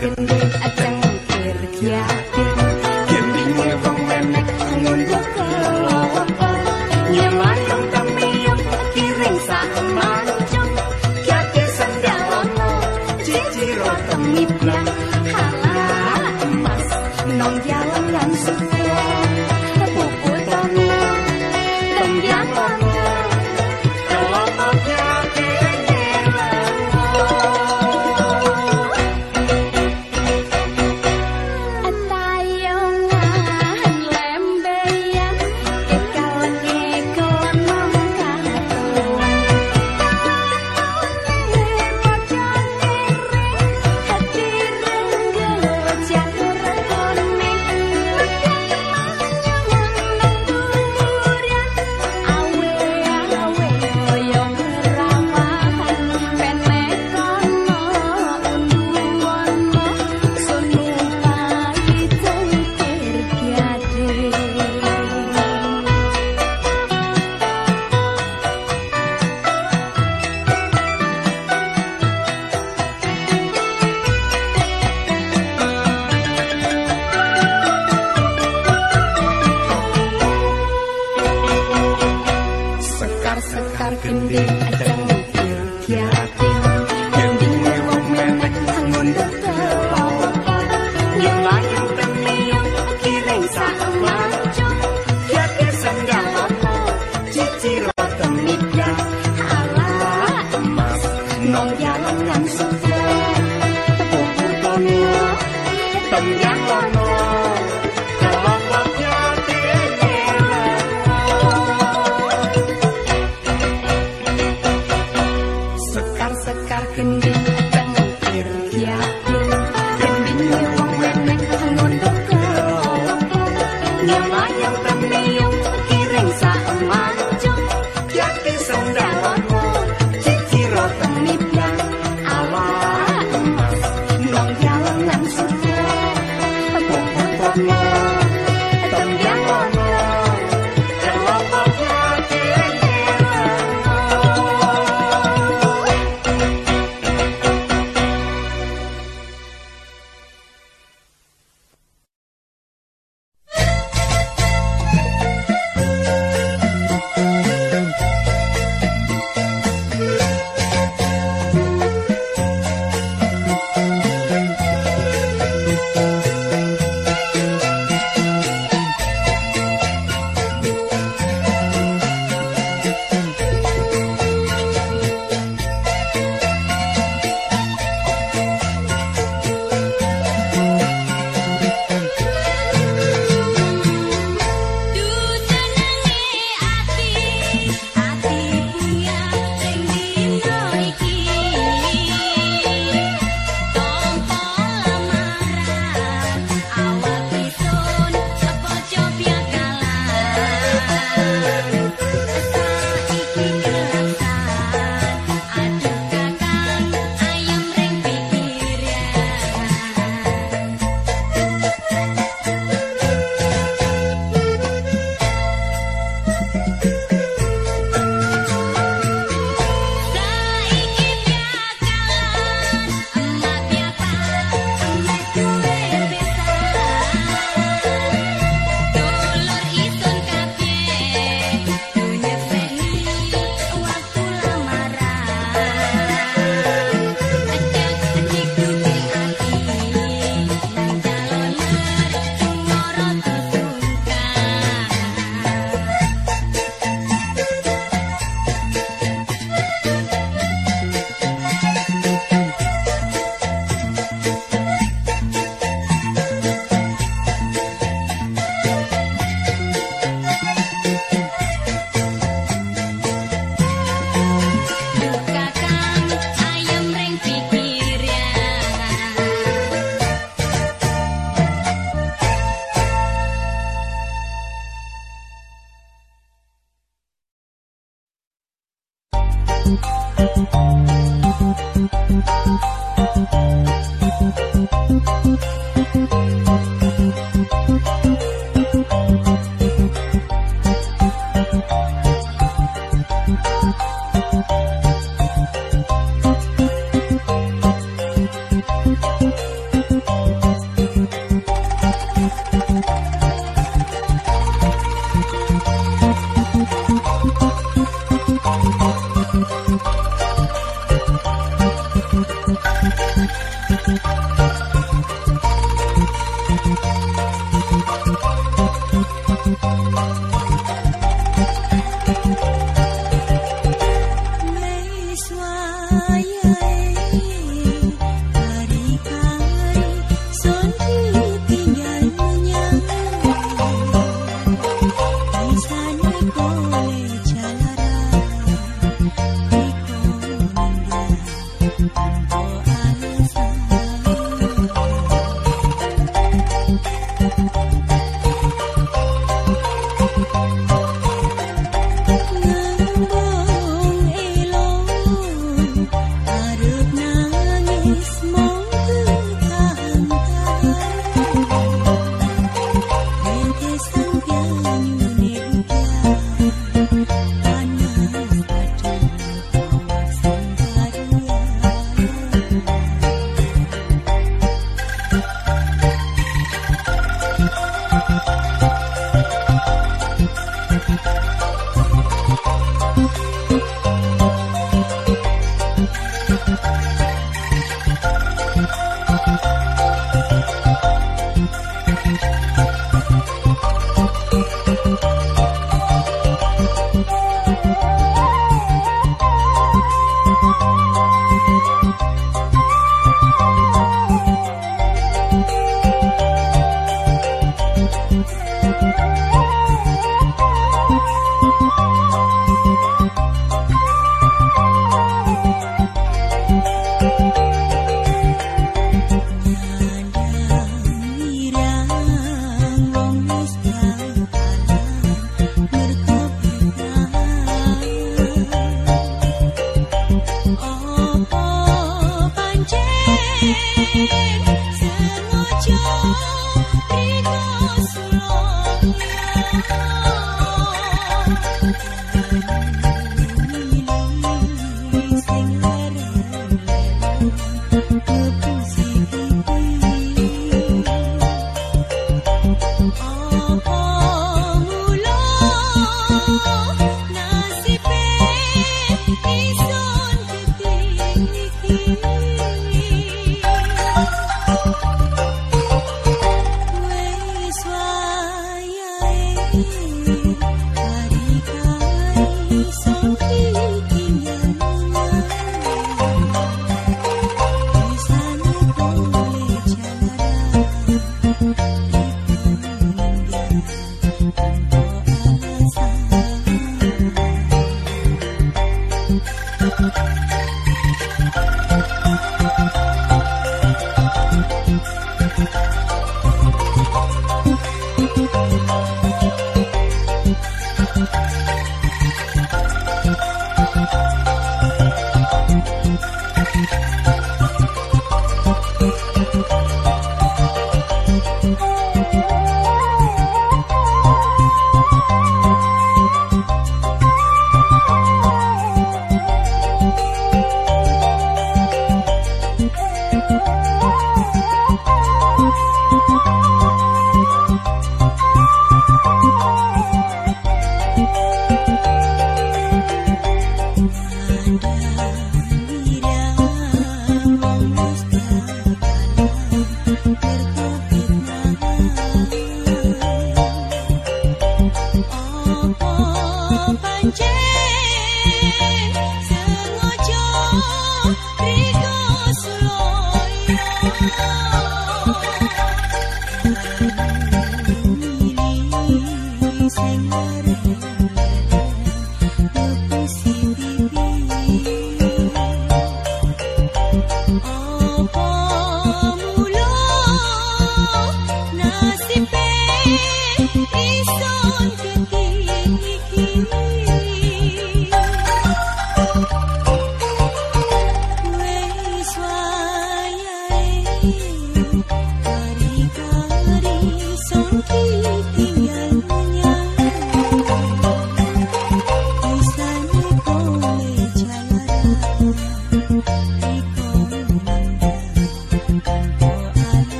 second. Sekar-sekar